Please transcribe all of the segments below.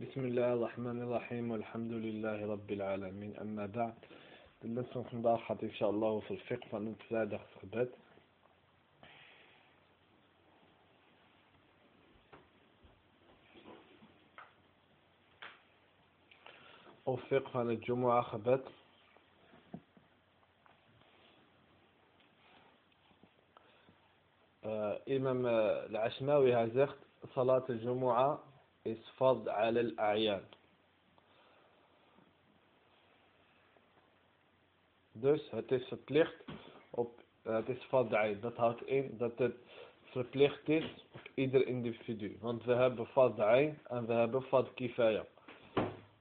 بسم الله الرحمن الرحيم والحمد لله رب العالمين. أما بعد بالنسبة نضاحت إن شاء الله في الفقه فنتفادى خبات وفق فان الجمعة خبت آه إمام العشماوي هزخت صلاة الجمعة. Is fard ala al-a'yan. Dus het is verplicht op, het is fard Dat houdt in dat het verplicht is op ieder individu. Want we hebben fard en we hebben fard kifaya.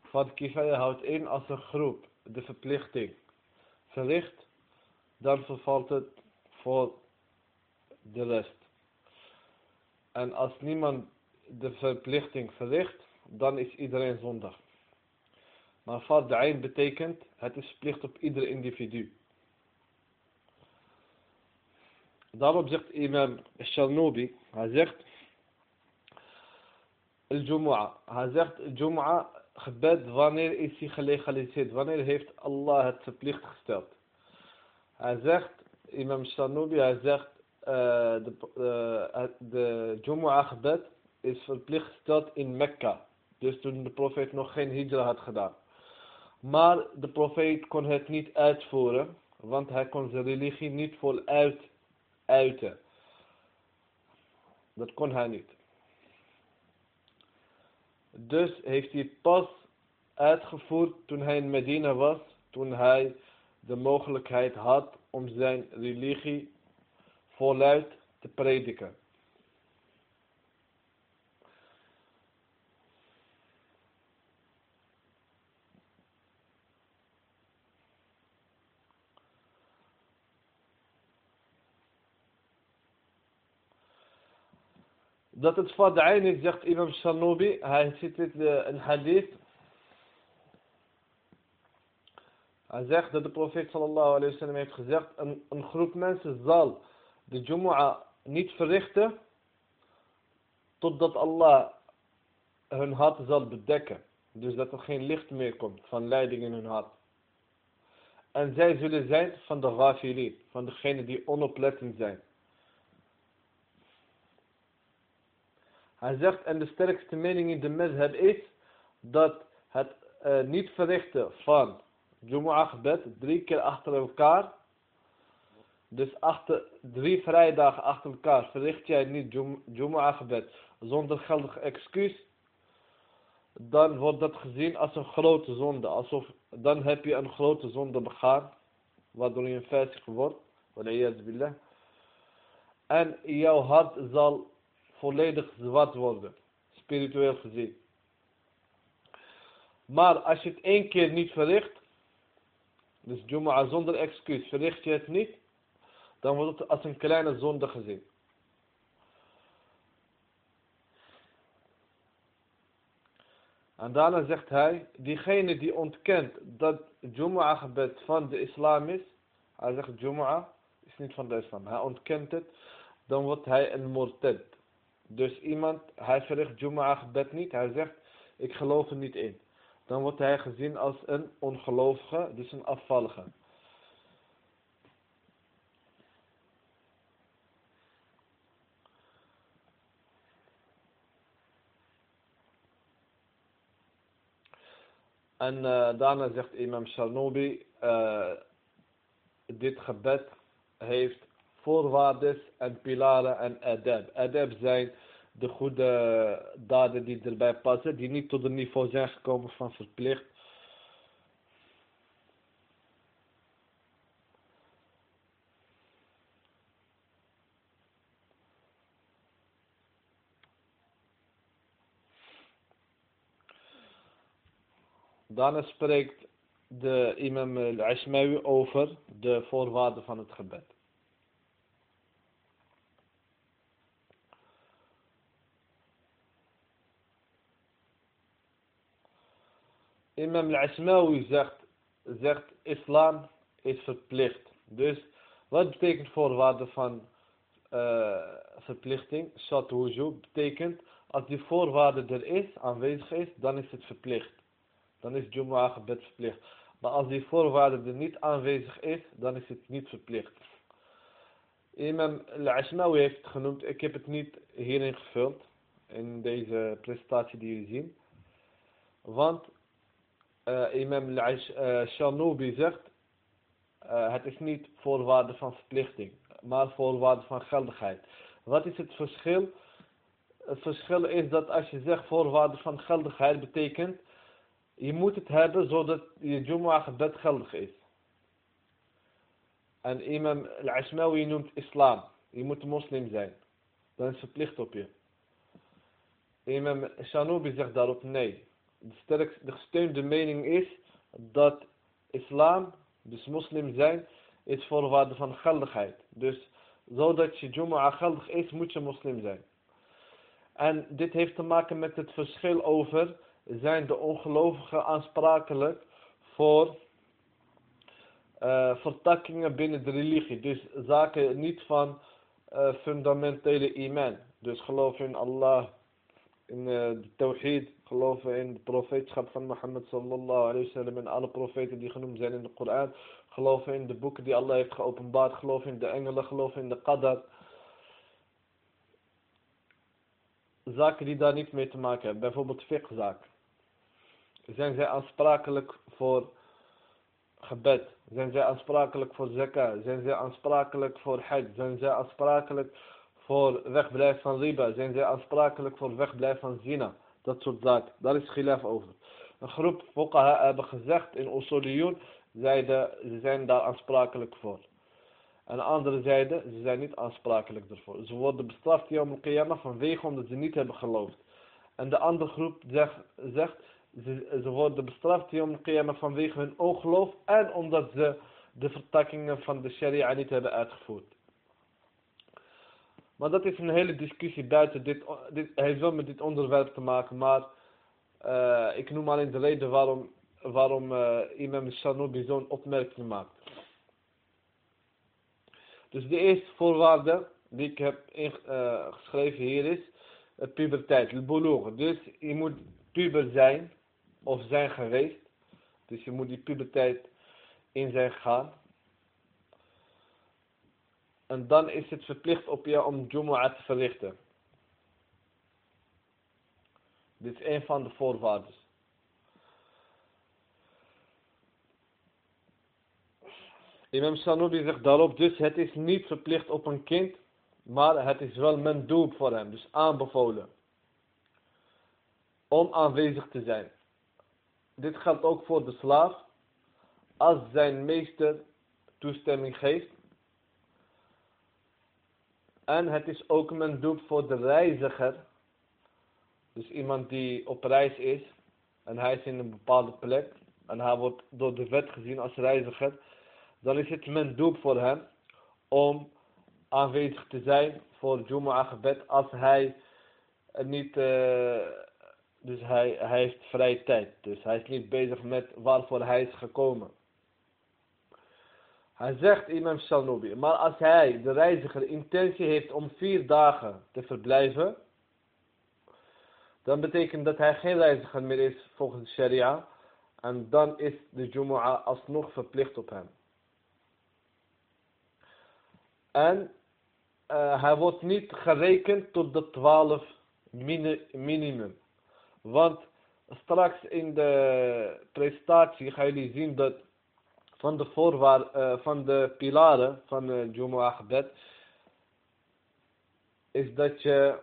Fard kifaya houdt in als een groep de verplichting verricht, dan vervalt het voor de rest. En als niemand de verplichting verricht, dan is iedereen zondag. Maar fard ayn betekent, het is plicht op ieder individu. Daarop zegt imam Shalnobi, hij zegt, al-Jumu'ah. Hij zegt, Jumu'ah, gebed, wanneer is hij gelegaliseerd? Wanneer heeft Allah het verplicht gesteld? Hij zegt, imam Shalnobi, hij zegt, uh, de, uh, de gebed is verplicht gesteld in Mekka. Dus toen de profeet nog geen hijra had gedaan. Maar de profeet kon het niet uitvoeren, want hij kon zijn religie niet voluit uiten. Dat kon hij niet. Dus heeft hij pas uitgevoerd toen hij in Medina was, toen hij de mogelijkheid had om zijn religie voluit te prediken. Dat het is, zegt Imam Shanubi. Hij dit uh, een hadith. Hij zegt dat de profeet sallallahu alayhi wa sallam heeft gezegd. Een, een groep mensen zal de Jumu'ah niet verrichten. Totdat Allah hun hart zal bedekken. Dus dat er geen licht meer komt van leiding in hun hart. En zij zullen zijn van de ghafilin. Van degenen die onoplettend zijn. Hij zegt, en de sterkste mening in de mezheb is, dat het uh, niet verrichten van Jumu'ah gebed, drie keer achter elkaar, dus achter, drie vrijdagen achter elkaar verricht jij niet Jumu'ah gebed zonder geldig excuus, dan wordt dat gezien als een grote zonde. Alsof, dan heb je een grote zonde begaan, waardoor je een fasik wordt. En jouw hart zal volledig zwart worden. Spiritueel gezien. Maar als je het één keer niet verricht. Dus Jumu'ah zonder excuus verricht je het niet. Dan wordt het als een kleine zonde gezien. En daarna zegt hij, diegene die ontkent dat Jumu'ah gebed van de islam is. Hij zegt Jumu'ah is niet van de islam. Hij ontkent het. Dan wordt hij een morted. Dus iemand, hij verricht Jumu'ah gebed niet. Hij zegt, ik geloof er niet in. Dan wordt hij gezien als een ongelovige, dus een afvallige. En uh, daarna zegt imam Sharnobi, uh, dit gebed heeft voorwaarden en pilaren en adab. Adab zijn de goede daden die erbij passen, die niet tot het niveau zijn gekomen van verplicht. Daarna spreekt de imam al-Ashmawi over de voorwaarden van het gebed. Imam al-Asmawi zegt, zegt islam is verplicht. Dus wat betekent voorwaarde van uh, verplichting? Shat betekent Als die voorwaarde er is, aanwezig is, dan is het verplicht. Dan is Jumu'ah gebed verplicht. Maar als die voorwaarde er niet aanwezig is, dan is het niet verplicht. Imam Al-Ashmawi heeft het genoemd, ik heb het niet hierin gevuld, in deze presentatie die jullie zien. Want Imam Al-Shanubi zegt, uh, het is niet voorwaarde van verplichting, maar voorwaarde van geldigheid. Wat is het verschil? Het verschil is dat als je zegt voorwaarde van geldigheid betekent, je moet het hebben zodat je Jumu'ah gebed geldig is. En imam al-Ashmawi noemt islam. Je moet moslim zijn. Dan is het verplicht op je. Imam Shanubi zegt daarop nee. De, sterkste, de gesteunde mening is dat islam, dus moslim zijn, is voorwaarde van geldigheid. Dus zodat je Jumu'ah geldig is, moet je moslim zijn. En dit heeft te maken met het verschil over, zijn de ongelovigen aansprakelijk voor uh, vertakkingen binnen de religie. Dus zaken niet van uh, fundamentele iman. Dus geloven in Allah, in uh, de tawhid, geloven in de profeetschap van Mohammed sallallahu alayhi wa sallam en alle profeten die genoemd zijn in de Koran. Geloven in de boeken die Allah heeft geopenbaard, geloven in de engelen, geloven in de qadar. Zaken die daar niet mee te maken hebben, bijvoorbeeld fiqh-zaken. Zijn zij aansprakelijk voor gebed? Zijn zij aansprakelijk voor zakah? Zijn zij aansprakelijk voor hajj? Zijn zij aansprakelijk voor wegblijven van riba? Zijn zij aansprakelijk voor wegblijven van zina? Dat soort zaken. Daar is gilaf over. Een groep fuqaha hebben gezegd in Usuliyun, zeiden, ze zijn daar aansprakelijk voor. En andere zeiden, ze zijn niet aansprakelijk ervoor. Ze worden bestraft Yom al-Qiyamah vanwege omdat ze niet hebben geloofd. En de andere groep zegt, zegt ze, ze worden bestraft Yom al-Qiyamah vanwege hun ongeloof en omdat ze de vertakkingen van de sharia niet hebben uitgevoerd. Maar dat is een hele discussie buiten dit, dit heeft wel met dit onderwerp te maken, maar uh, ik noem alleen de reden waarom, waarom uh, imam zo'n opmerking maakt. Dus de eerste voorwaarde die ik heb ingeschreven uh, hier is puberteit, de Dus je moet puber zijn of zijn geweest. Dus je moet die puberteit in zijn gegaan. En dan is het verplicht op je om Jumu'ah te verrichten. Dit is een van de voorwaarden. Imam Sanubi zegt daarop, dus het is niet verplicht op een kind, maar het is wel doel voor hem, dus aanbevolen. Om aanwezig te zijn. Dit geldt ook voor de slaaf. Als zijn meester toestemming geeft. En het is ook doel voor de reiziger. Dus iemand die op reis is. En hij is in een bepaalde plek. En hij wordt door de wet gezien als reiziger dan is het mijn doel voor hem om aanwezig te zijn voor Jumu'ah gebed als hij niet, uh, dus hij, hij heeft vrije tijd. Dus hij is niet bezig met waarvoor hij is gekomen. Hij zegt Imam Shalnobi, maar als hij, de reiziger, intentie heeft om vier dagen te verblijven, dan betekent dat hij geen reiziger meer is volgens de sharia. En dan is de Jumu'ah alsnog verplicht op hem. En uh, hij wordt niet gerekend tot de 12 minimum. Want straks in de presentatie gaan jullie zien dat van de voorwaar, uh, van de pilaren van uh, Jumu'ah gebed is dat je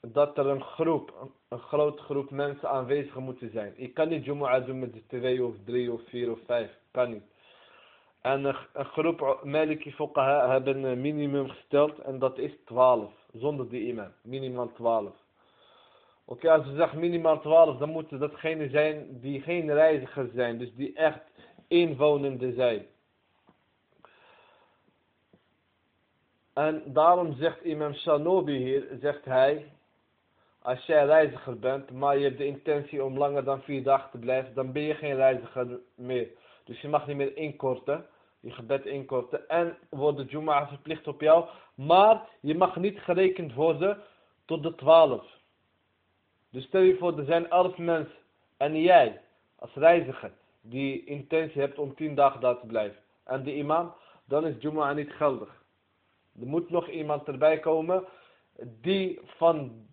dat er een groep, een, een grote groep mensen aanwezig moeten zijn. Ik kan niet Jumu'ah doen met twee of drie of vier of vijf. Kan niet. En een groep Maliki Fuqaha hebben een minimum gesteld en dat is 12. Zonder die imam. Minimaal 12. Oké, als we zeggen minimaal 12, dan moeten datgene zijn die geen reizigers zijn. Dus die echt inwonenden zijn. En daarom zegt imam Shanobi hier, zegt hij, als jij reiziger bent, maar je hebt de intentie om langer dan vier dagen te blijven, dan ben je geen reiziger meer. Dus je mag niet meer inkorten je gebed inkorten en wordt de Jum'ah verplicht op jou. Maar je mag niet gerekend worden tot de twaalf. Dus stel je voor, er zijn elf mensen en jij als reiziger die intentie hebt om tien dagen daar te blijven. En de imam, dan is Jumu'ah niet geldig. Er moet nog iemand erbij komen die van,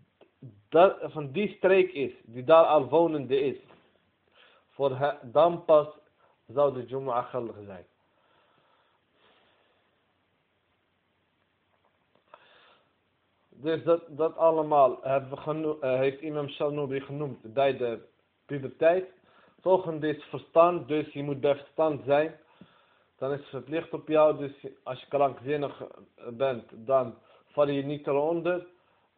van die streek is, die daar al wonende is. Voor dan pas zou de Jumu'ah geldig zijn. Dus dat, dat allemaal uh, heeft imam Shalnobi genoemd bij de puberteit. Volgende is verstand, dus je moet bij verstand zijn. Dan is het verplicht op jou, dus als je krankzinnig bent, dan val je niet eronder.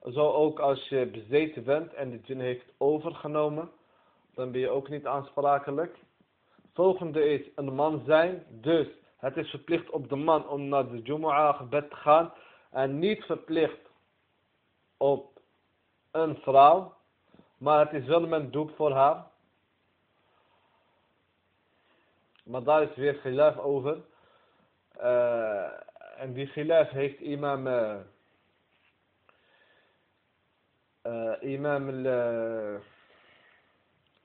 Zo ook als je bezeten bent en de jinn heeft overgenomen, dan ben je ook niet aansprakelijk. Volgende is een man zijn, dus het is verplicht op de man om naar de Jumu'ah gebed te gaan en niet verplicht op een vrouw, maar het is wel een doek voor haar. Maar daar is weer gilaf over. Uh, en die gilaf heeft imam, uh, uh, imam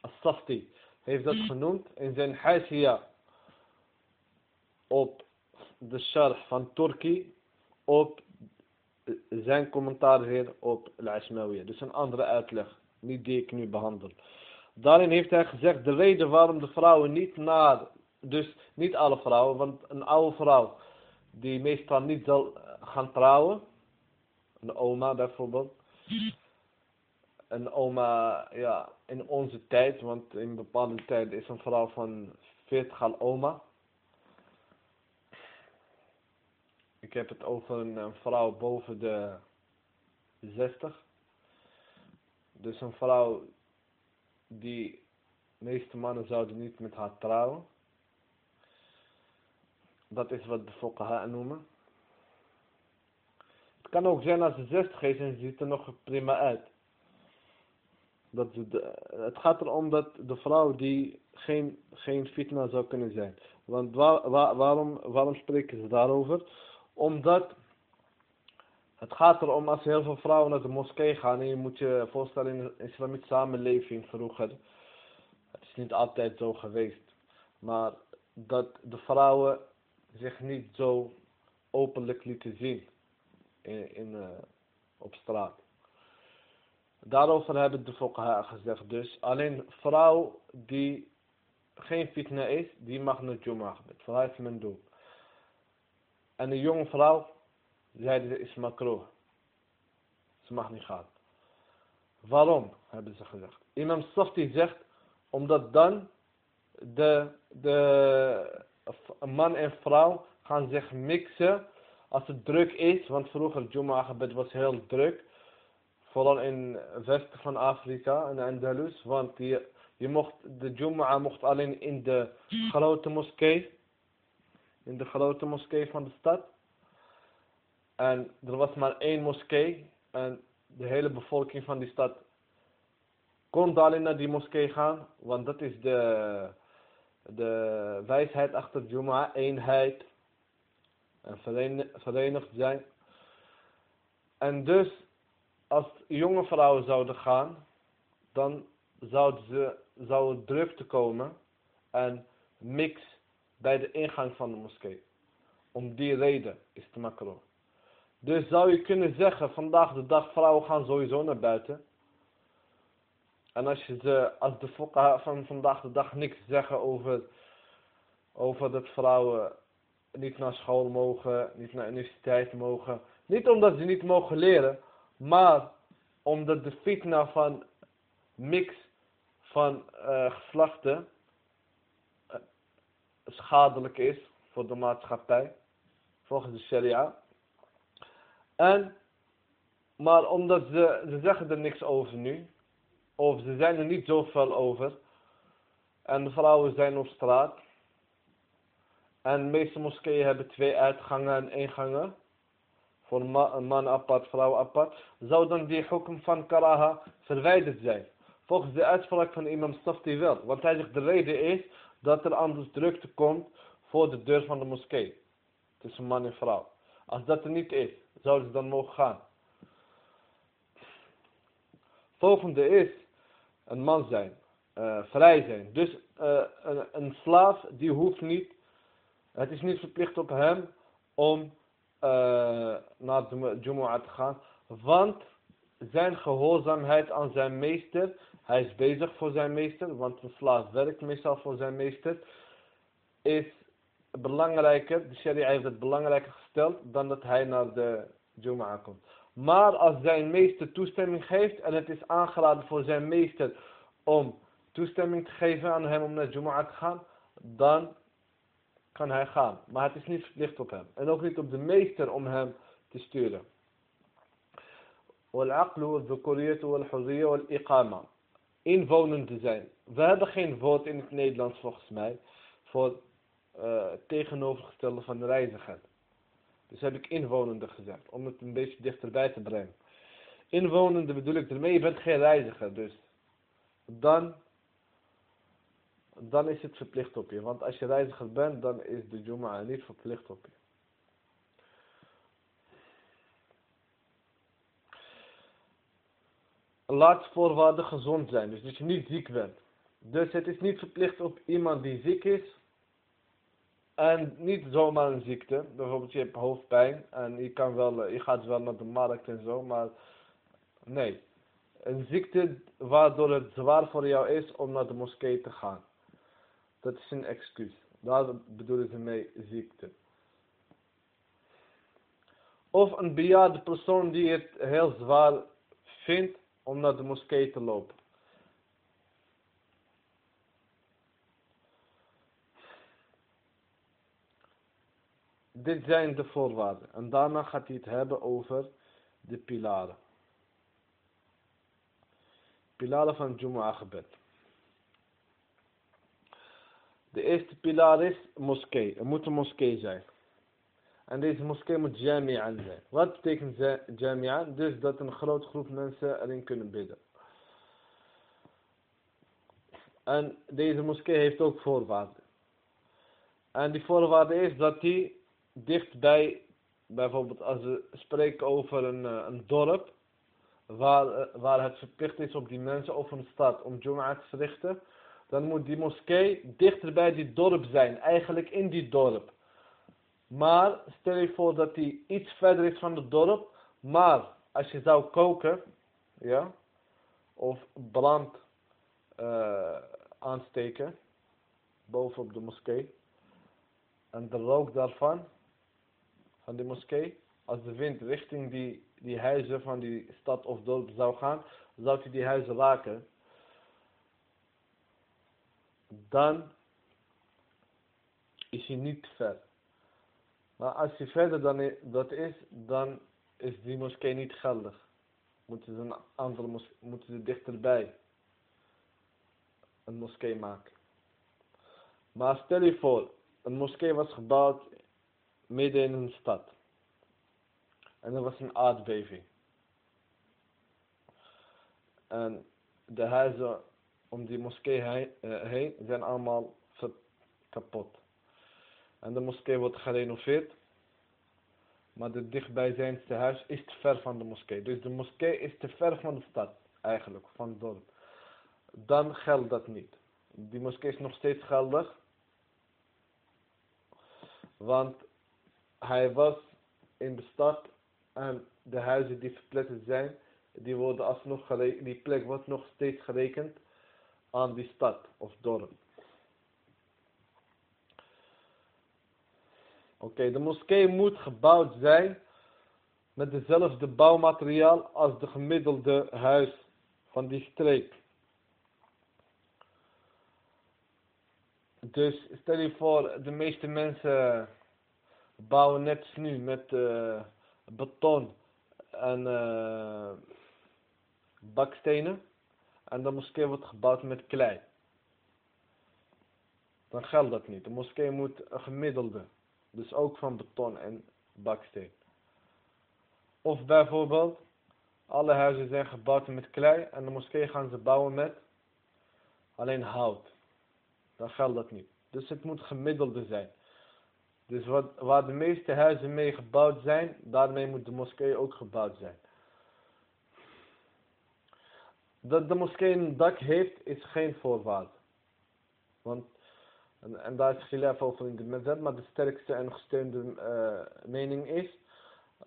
al-Safti heeft dat genoemd in zijn hashia op de sharh van Turki op zijn commentaar weer op al-Ashmawiya. Dus een andere uitleg, niet die ik nu behandel. Daarin heeft hij gezegd de reden waarom de vrouwen niet naar dus niet alle vrouwen, want een oude vrouw die meestal niet zal gaan trouwen, een oma bijvoorbeeld, een oma ja, in onze tijd, want in bepaalde tijd is een vrouw van 40 al oma. Ik heb het over een, vrouw boven de 60. Dus een vrouw die meeste mannen zouden niet met haar trouwen. Dat is wat de fuqaha noemen. Het kan ook zijn als ze 60 is en ze ziet er nog prima uit. Dat het gaat erom dat de vrouw die geen, geen fitna zou kunnen zijn. Want waar, waarom, waarom spreken ze daarover? Omdat het gaat erom als heel veel vrouwen naar de moskee gaan. En je moet je voorstellen in de islamitische samenleving vroeger. Het is niet altijd zo geweest. Maar dat de vrouwen zich niet zo openlijk lieten zien in, in uh, op straat. Daarover hebben de fuqaha gezegd dus, alleen vrouw die geen fitna is, die mag naar gebed. Voor haar is men doel. En een jonge vrouw, zeiden ze, is makro. Ze mag niet gaan. Waarom, hebben ze gezegd. Imam Safti zegt, omdat dan de, de een man en vrouw gaan zich mixen als het druk is. Want vroeger Jumu'ah gebed was heel druk. Vooral in het westen van Afrika, in Andalus. Want je, je mocht, de Jumu'ah mocht alleen in de grote moskee. In de grote moskee van de stad. En er was maar één moskee. En de hele bevolking van die stad kon alleen naar die moskee gaan. Want dat is de de wijsheid achter Juma, eenheid en verenigd zijn. En dus, als jonge vrouwen zouden gaan, dan zouden ze, zou druk te komen en mix bij de ingang van de moskee. Om die reden is het makro. Dus zou je kunnen zeggen, vandaag de dag vrouwen gaan sowieso naar buiten. En als, je ze, als de fuqaha van vandaag de dag niks zeggen over, over dat vrouwen niet naar school mogen, niet naar universiteit mogen. Niet omdat ze niet mogen leren, maar omdat de fitna van mix van uh, geslachten uh, schadelijk is voor de maatschappij, volgens de sharia. En, maar omdat ze, ze zeggen er niks over nu, of ze zijn er niet zoveel over. En de vrouwen zijn op straat. En de meeste moskeeën hebben twee uitgangen en ingangen. Voor man apart, vrouw apart. Zou dan die hukum van karaha verwijderd zijn? Volgens de uitspraak van imam Safti wel. Want hij zegt de reden is dat er anders drukte komt voor de deur van de moskee. Tussen man en vrouw. Als dat er niet is, zouden ze dan mogen gaan. Volgende is een man zijn, uh, vrij zijn. Dus uh, een, een, slaaf die hoeft niet, het is niet verplicht op hem om uh, naar de Jumu'ah te gaan, want zijn gehoorzaamheid aan zijn meester, hij is bezig voor zijn meester, want een slaaf werkt meestal voor zijn meester, is belangrijker, de sharia heeft het belangrijker gesteld dan dat hij naar de Jumu'ah komt. Maar als zijn meester toestemming geeft en het is aangeraden voor zijn meester om toestemming te geven aan hem om naar Jumu'ah te gaan, dan kan hij gaan. Maar het is niet verplicht op hem. En ook niet op de meester om hem te sturen. والعقل والذكورية والحرية والإقامة inwonende zijn. We hebben geen woord in het Nederlands volgens mij voor uh, tegenovergestelde van de reiziger. Dus heb ik inwonende gezegd, om het een beetje dichterbij te brengen. Inwonende bedoel ik ermee, je bent geen reiziger, dus dan, dan is het verplicht op je. Want als je reiziger bent, dan is de Jum'ah niet verplicht op je. Laat voorwaarde gezond zijn, dus dat je niet ziek bent. Dus het is niet verplicht op iemand die ziek is, en niet zomaar een ziekte. Bijvoorbeeld je hebt hoofdpijn en je, kan wel, je gaat wel naar de markt en zo. Maar nee. Een ziekte waardoor het zwaar voor jou is om naar de moskee te gaan. Dat is een excuus. Daar bedoelen ze mee ziekte. Of een bejaarde persoon die het heel zwaar vindt om naar de moskee te lopen. Dit zijn de voorwaarden. En daarna gaat hij het hebben over de pilaren. Pilaren van Jumu'ah gebed. De eerste pilaar is moskee. Er moet een moskee zijn. En deze moskee moet jami'an zijn. Wat betekent jami'an? Dus dat een grote groep mensen erin kunnen bidden. En deze moskee heeft ook voorwaarden. En die voorwaarde is dat die dichtbij, bijvoorbeeld als we spreken over een, eh, een dorp, waar, eh, waar het verplicht is op die mensen of een stad om Jum'ah te verrichten, dan moet die moskee dichter bij die dorp zijn, eigenlijk in die dorp. Maar stel je voor dat die iets verder is van het dorp, maar als je zou koken, ja, of brand uh, aansteken bovenop de moskee, en de rook daarvan van de moskee, als de wind richting die, die huizen van die stad of dorp zou gaan, zou hij die huizen raken. Dan is hij niet ver. Maar als hij verder dan dat is, dan is die moskee niet geldig. Moeten ze een andere moskee, moeten ze dichterbij een moskee maken. Maar stel je voor, een moskee was gebouwd midden in een stad. En er was een aardbeving. En de huizen om die moskee eh, heen zijn allemaal kapot. En de moskee wordt gerenoveerd. Maar de dichtbijzijnste huis is te ver van de moskee. Dus de moskee is te ver van de stad, eigenlijk, van het dorp. Dan geldt dat niet. Die moskee is nog steeds geldig. Want hij was in de stad en de huizen die verpletterd zijn, die worden alsnog die plek wordt nog steeds gerekend aan die stad of dorp. Oké, de moskee moet gebouwd zijn met dezelfde bouwmateriaal als de gemiddelde huis van die streek. Dus stel je voor, de meeste mensen bouwen net nu met uh, beton en uh, bakstenen. En de moskee wordt gebouwd met klei. Dan geldt dat niet. De moskee moet een gemiddelde. Dus ook van beton en baksteen. Of bijvoorbeeld, alle huizen zijn gebouwd met klei en de moskee gaan ze bouwen met alleen hout. Dan geldt dat niet. Dus het moet gemiddelde zijn. Dus wat, waar de meeste huizen mee gebouwd zijn, daarmee moet de moskee ook gebouwd zijn. Dat de moskee een dak heeft, is geen voorwaarde. Want, en, daar is gilaf over in de mezhab, maar de sterkste en gesteunde uh, mening is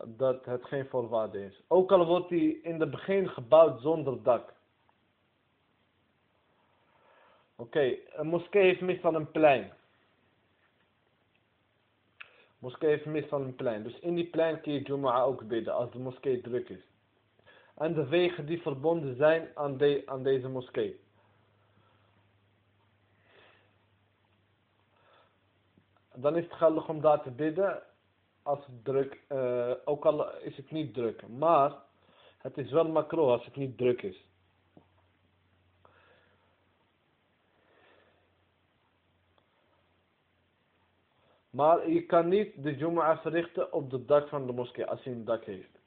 dat het geen voorwaarde is. Ook al wordt hij in het begin gebouwd zonder dak. Oké, een moskee heeft meestal een plein. Moskee heeft meestal een plein. Dus in die plein kun je Jumu'ah ook bidden als de moskee druk is. En de wegen die verbonden zijn aan, aan deze moskee. Dan is het geldig om daar te bidden als het druk, uh, ook al is het niet druk. Maar het is wel macro als het niet druk is. Maar je kan niet de Jumu'ah verrichten op het dak van de moskee, als hij een dak heeft.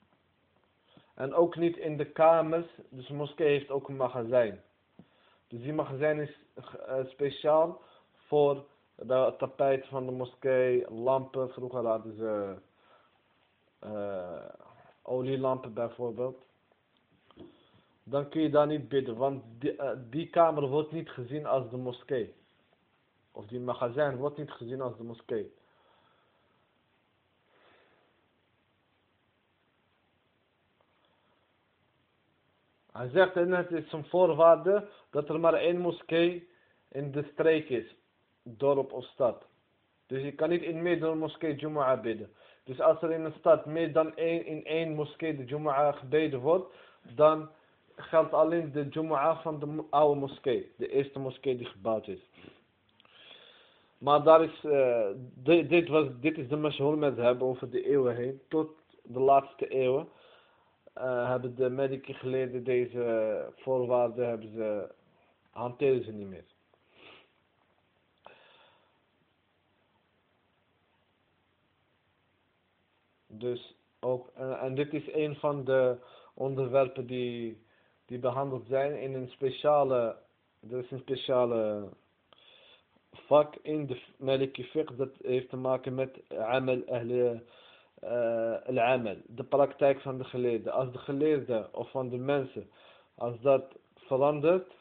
En ook niet in de kamers, dus de moskee heeft ook een magazijn. Dus die magazijn is uh, speciaal voor de tapijt van de moskee, lampen. Vroeger hadden ze uh, olielampen bijvoorbeeld. Dan kun je daar niet bidden, want die, uh, die kamer wordt niet gezien als de moskee. Of die magazijn wordt niet gezien als de moskee. Hij zegt en het is een voorwaarde dat er maar één moskee in de streek is, dorp of stad. Dus je kan niet in meerdere moskee Jumu'ah bidden. Dus als er in een stad meer dan één in één moskee de Jumu'ah gebeden wordt, dan geldt alleen de Jumu'ah van de oude moskee. De eerste moskee die gebouwd is. Maar daar is, uh, dit, was, dit is de mashhoor met hebben over de eeuwen heen, tot de laatste eeuwen. Uh, hebben de medici geleerden deze voorwaarden, hebben ze, hanteren ze niet meer. Dus ook, uh, en dit is een van de onderwerpen die, die behandeld zijn in een speciale, er is een speciale vak in de Maliki fiqh dat heeft te maken met amal ahle al-amal, de praktijk van de geleerde. Als de geleerde of van de mensen, als dat verandert,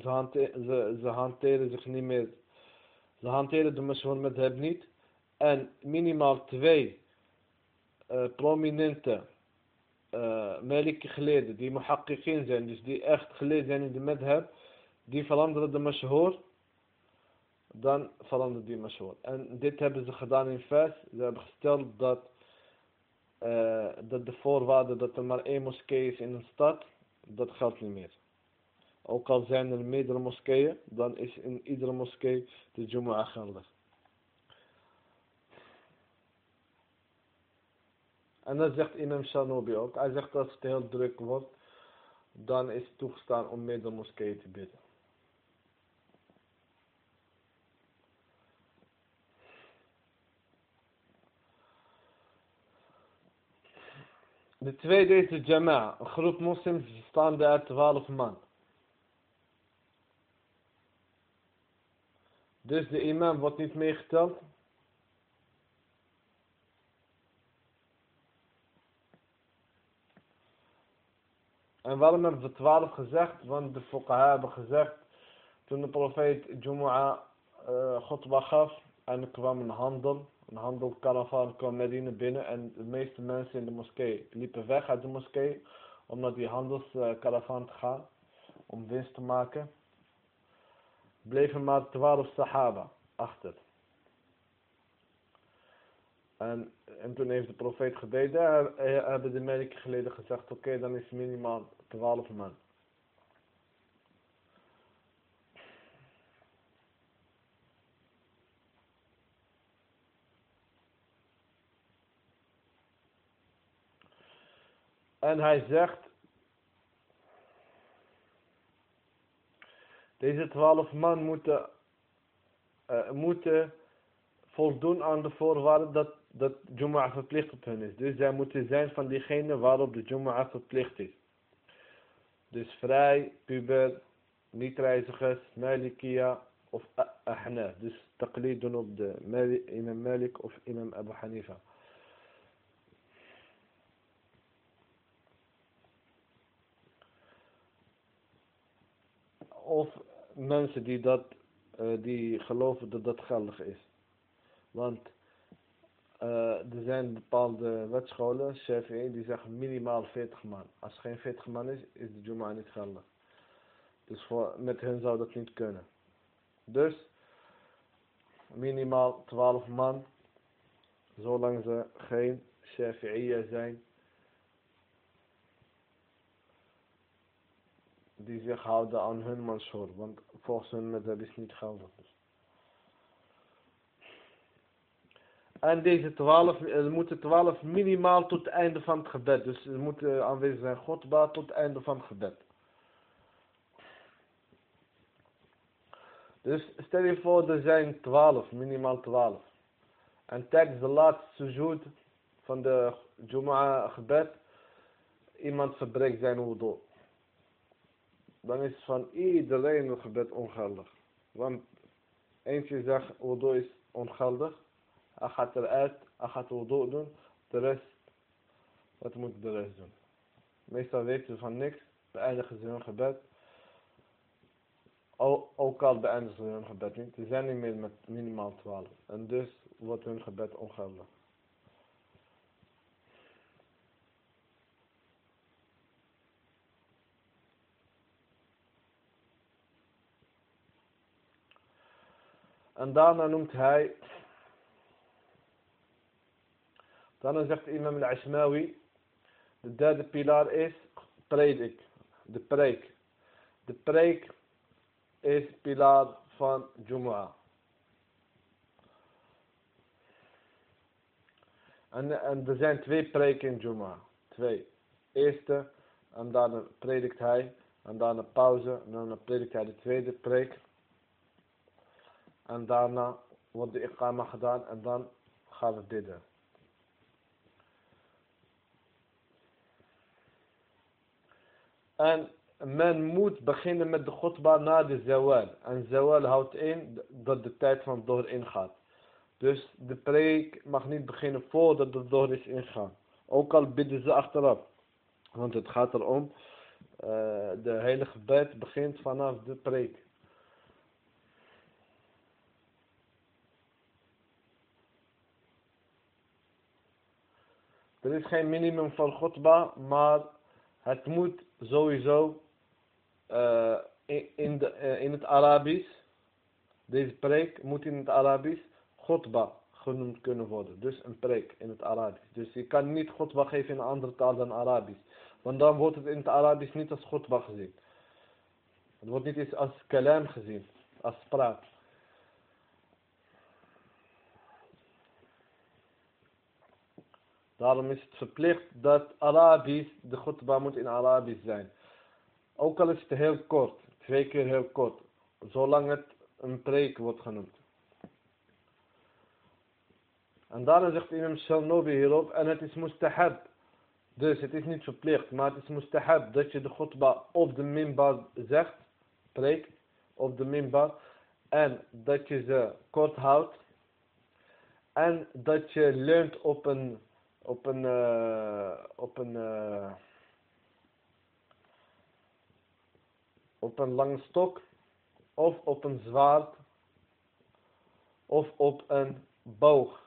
ze, ze, ze hanteren zich niet meer, ze hanteren de mashhoor met hem niet. En minimaal twee prominente uh, Maliki geleerden, die muhaqqiqin zijn, dus die echt geleerd zijn in de madhab, die veranderen de mashhoor dan verandert die mashhoor. En dit hebben ze gedaan in vers. Ze hebben gesteld dat, uh, dat de voorwaarde dat er maar één moskee is in een stad, dat geldt niet meer. Ook al zijn er meerdere moskeeën, dan is in iedere moskee de Jumu'ah geldig. En dat zegt Imam Shanobi ook. Hij zegt dat als het heel druk wordt, dan is het toegestaan om meerdere moskeeën te bidden. De tweede is de jama'a, een groep moslims bestaande uit twaalf man. Dus de imam wordt niet meegeteld. En waarom hebben we twaalf gezegd? Want de fuqaha hebben gezegd, toen de profeet Jumu'ah uh, gaf en er kwam een handel een handelkaravan kwam Medina binnen en de meeste mensen in de moskee liepen weg uit de moskee om naar die handelskaravan te gaan, om winst te maken. Bleven maar twaalf sahaba achter. En, en toen heeft de profeet gebeden, hebben de merken geleden gezegd, oké, dan is minimaal twaalf man. En hij zegt, deze twaalf man moeten, uh, moeten voldoen aan de voorwaarden dat, dat Jumu'ah verplicht op hen is. Dus zij moeten zijn van diegene waarop de Jumu'ah verplicht is. Dus vrij, puber, niet-reizigers, Malikia of Ahnaf. Dus taqlid doen op de imam Malik of imam Abu Hanifa. Mensen die dat, eh, die geloven dat dat geldig is. Want eh, er zijn bepaalde wetscholen, Shafi'i, die zeggen minimaal 40 man. Als er geen 40 man is, is de Juma niet geldig. Dus met hen zou dat niet kunnen. Dus minimaal 12 man, zolang ze geen Shafi'iyya zijn, die zich houden aan hun mansoor, want volgens hun met is niet geldig. En deze twaalf, er moeten twaalf minimaal tot het einde van het gebed. Dus er moeten aanwezig zijn godba tot het einde van het gebed. Dus stel je voor, er zijn twaalf, minimaal twaalf. En tijdens de laatste sujoed van de Jumu'ah gebed, iemand verbreekt zijn wudu. Dan is van iedereen het gebed ongeldig. Want eentje zegt wudu is ongeldig. Hij gaat eruit, hij gaat wudu doen. De rest, wat moet de rest doen? Meestal weten ze van niks, beëindigen ze hun gebed. Ook al beëindigen ze hun gebed niet. Ze zijn niet meer met minimaal 12. En dus wordt hun gebed ongeldig. En daarna noemt hij, daarna zegt imam al-Ashmawi, de derde pilaar is predik, de preek. De preek is pilaar van Jumu'ah. En, en er zijn twee preken in Jumu'ah. Twee. Eerste, en dan predikt hij, en een pauze, en dan predikt hij de tweede preek. En daarna wordt de iqama gedaan en dan gaan we bidden. En men moet beginnen met de khutbah na de zawal. En zawal houdt in dat de tijd van door ingaat. Dus de preek mag niet beginnen voordat de door is ingaan. Ook al bidden ze achteraf. Want het gaat erom, uh, de hele gebed begint vanaf de preek. Er is geen minimum van khutbah, maar het moet sowieso uh, in, de, uh, in het Arabisch, deze preek moet in het Arabisch khutbah genoemd kunnen worden. Dus een preek in het Arabisch. Dus je kan niet khutbah geven in een andere taal dan Arabisch. Want dan wordt het in het Arabisch niet als khutbah gezien. Het wordt niet eens als kalam gezien, als spraak. Daarom is het verplicht dat Arabisch, de khutbah moet in Arabisch zijn. Ook al is het heel kort, twee keer heel kort, zolang het een preek wordt genoemd. En daarom zegt imam Shalnobi hierop, en het is mustahab. Dus het is niet verplicht, maar het is mustahab dat je de khutbah op de minbar zegt, preek, op de minbar. En dat je ze kort houdt. En dat je leunt op een op een, uh, op een, uh, op een lange stok, of op een zwaard, of op een boog.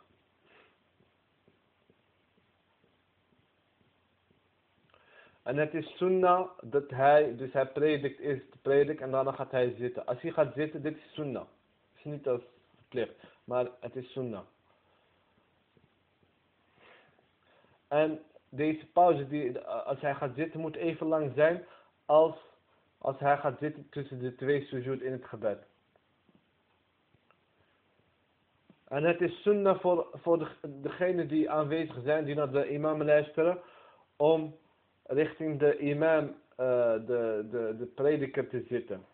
En het is sunnah dat hij, dus hij predikt is te prediken en daarna gaat hij zitten. Als hij gaat zitten, dit is sunnah. Het is niet als verplicht, maar het is sunnah. En deze pauze, die, als hij gaat zitten, moet even lang zijn als, als hij gaat zitten tussen de twee sujud in het gebed. En het is sunnah voor, voor de, degenen die aanwezig zijn, die naar de imam luisteren, om richting de imam, uh, de, de, de prediker te zitten.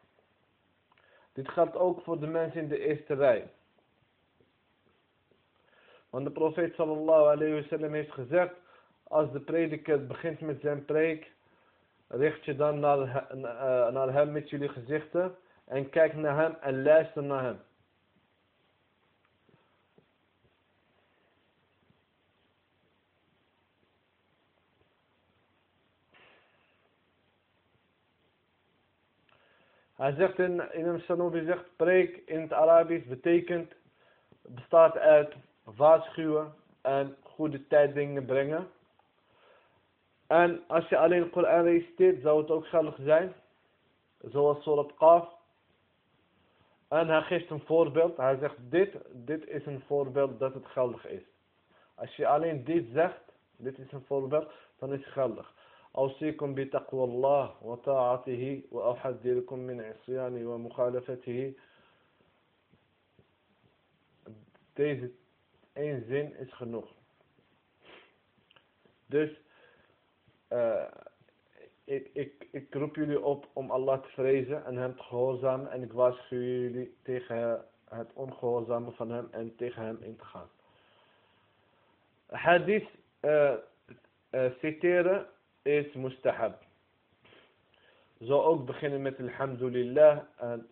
Dit geldt ook voor de mensen in de eerste rij. Want de profeet sallallahu alayhi wa sallam heeft gezegd, als de prediker begint met zijn preek, richt je dan naar, uh, naar hem met jullie gezichten en kijk naar hem en luister naar hem. Hij zegt in, in een Sanobi zegt, preek in het Arabisch betekent, bestaat uit waarschuwen en goede tijdingen brengen. En als je alleen de Koran reciteert, zou het ook geldig zijn. Zoals Surat Qaf. En hij geeft een voorbeeld. Hij zegt, dit, dit is een voorbeeld dat het geldig is. Als je alleen dit zegt, dit is een voorbeeld, dan is het geldig. أوصيكم بتقوى الله وطاعته وأحذركم من عصيانه ومخالفته Deze één zin is genoeg. Dus uh, ik, ik, ik roep jullie op om Allah te vrezen en hem te gehoorzamen. En ik waarschuw jullie tegen het ongehoorzamen van hem en tegen hem in te gaan. Hadith uh, uh, citeren is mustahab. Zo ook beginnen met alhamdulillah en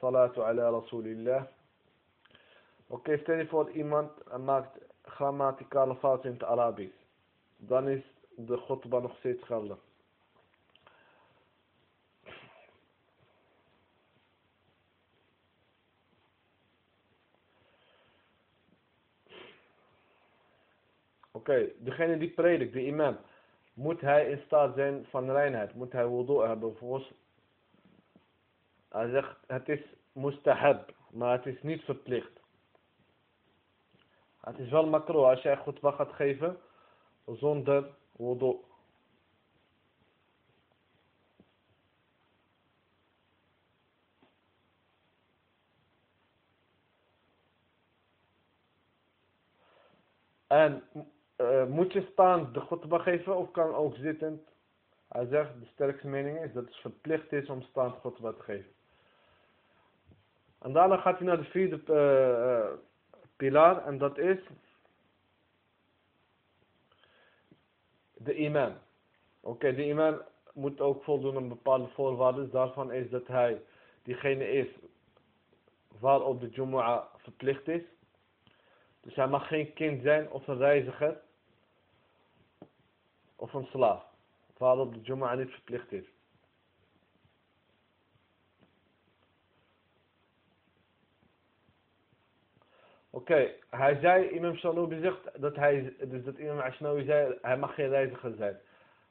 salatu ala rasulillah. Oké, stel je voor iemand maakt grammaticale fouten in het Arabisch. Dan is de khutbah nog steeds geldig. Oké, degene die predikt, de imam, moet hij in staat zijn van reinheid? Moet hij wudu hebben? Volgens hij zegt, het is mustahab, maar het is niet verplicht. Het is wel makro als jij goed gaat geven zonder En uh, moet je staan de khutbah geven of kan ook zittend? Hij zegt, de sterkste mening is dat het verplicht is om staand khutbah te geven. En daarna gaat hij naar de vierde uh, uh, pilaar en dat is de imam. Oké, de imam moet ook voldoen aan bepaalde voorwaarden. Daarvan is dat hij diegene is waarop de Jumu'ah verplicht is. Dus hij mag geen kind zijn of een reiziger of een slaaf. Waarop de Jumu'ah niet verplicht is. Oké, hij zei, Imam Shanubi zegt dat hij, dus dat Imam Ashnawi zei, hij mag geen reiziger zijn.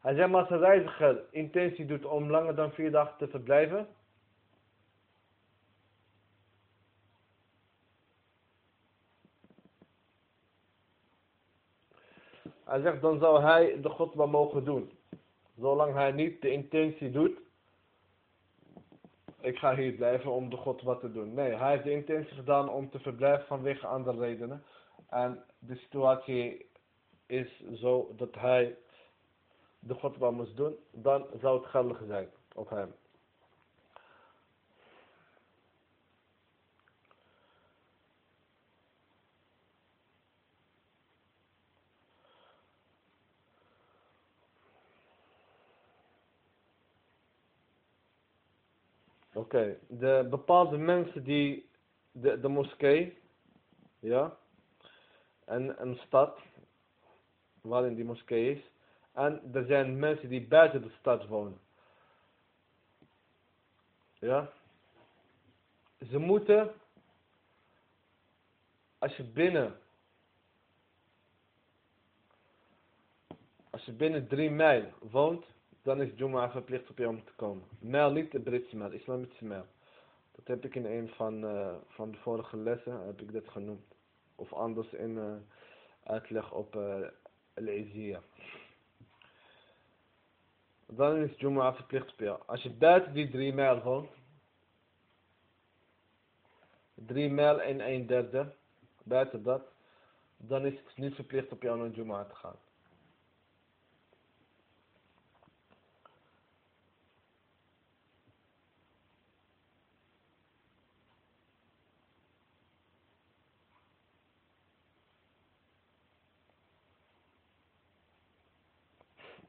Hij zei, maar als een reiziger intentie doet om langer dan vier dagen te verblijven, Hij zegt, dan zou hij de khutbah mogen doen. Zolang hij niet de intentie doet, ik ga hier blijven om de God wat te doen. Nee, hij heeft de intentie gedaan om te verblijven vanwege andere redenen. En de situatie is zo dat hij de God wat moest doen. Dan zou het geldig zijn op hem. Oké, de bepaalde mensen die de, de moskee, ja, en een stad waarin die moskee is, en er zijn mensen die buiten de stad wonen. Ja, ze moeten, als je binnen, als je binnen drie mijl woont, dan is Juma verplicht op je om te komen. Mijl, niet de Britse mijl, islamitische mijl. Dat heb ik in een van, uh, van de vorige lessen, heb ik dat genoemd. Of anders in uh, uitleg op uh, Al-Izziya. Dan is Juma verplicht op jou. Als je buiten die drie mijl woont, drie mijl en een derde, buiten dat, dan is het niet verplicht op jou naar Juma te gaan.